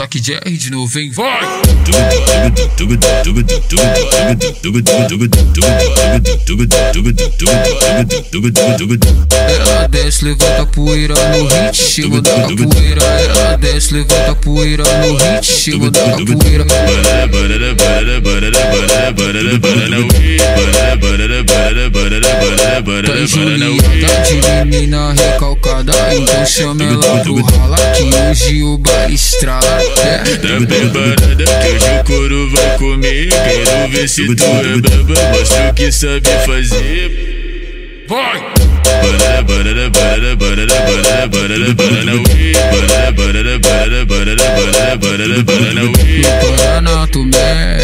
Zack Jerry de novo, hein? Vai! Ela desce, levanta poeira no ritmo da capoeira. Ela desce, levanta poeira no ritmo da capoeira. Tá Julieta de menina recalcada, então chama ela pro rala que hoje o bar estrala. Tá preparada que hoje o couro vai comer Quero ver se tu é braba, mostra o que sabe fazer Vai!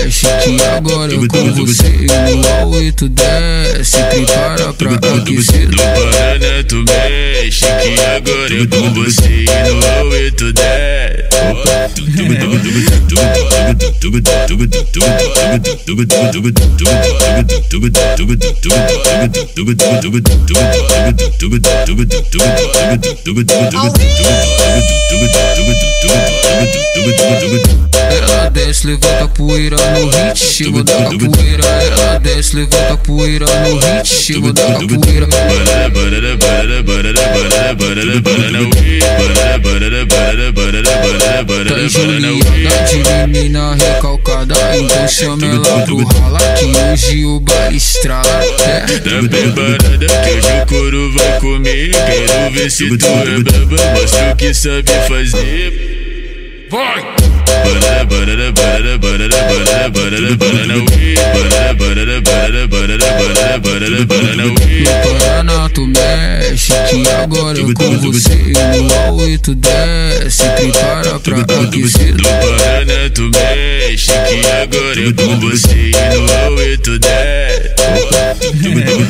Mexe que agora eu com você No A8 desce, prepara pra aquecer. No Paraná tu mexe que agora eu com você E no A8 desce. Ela desce, levanta poeira no ritmo da capoeira Ela desce, levanta poeira no ritmo da capoeira Tá Julieta de menina recalcada Então chama ela pro rala que hoje o bar estrala. É, Tá preparada que hoje o couro vai comer Quero ver se tu é braba, mostra o que sabe fazer vai! Paraná tu mexe que agora eu com você No A8 desce, prepara pra aquecer Paraná tu mexe que agora eu com você E no A8 desce Oh,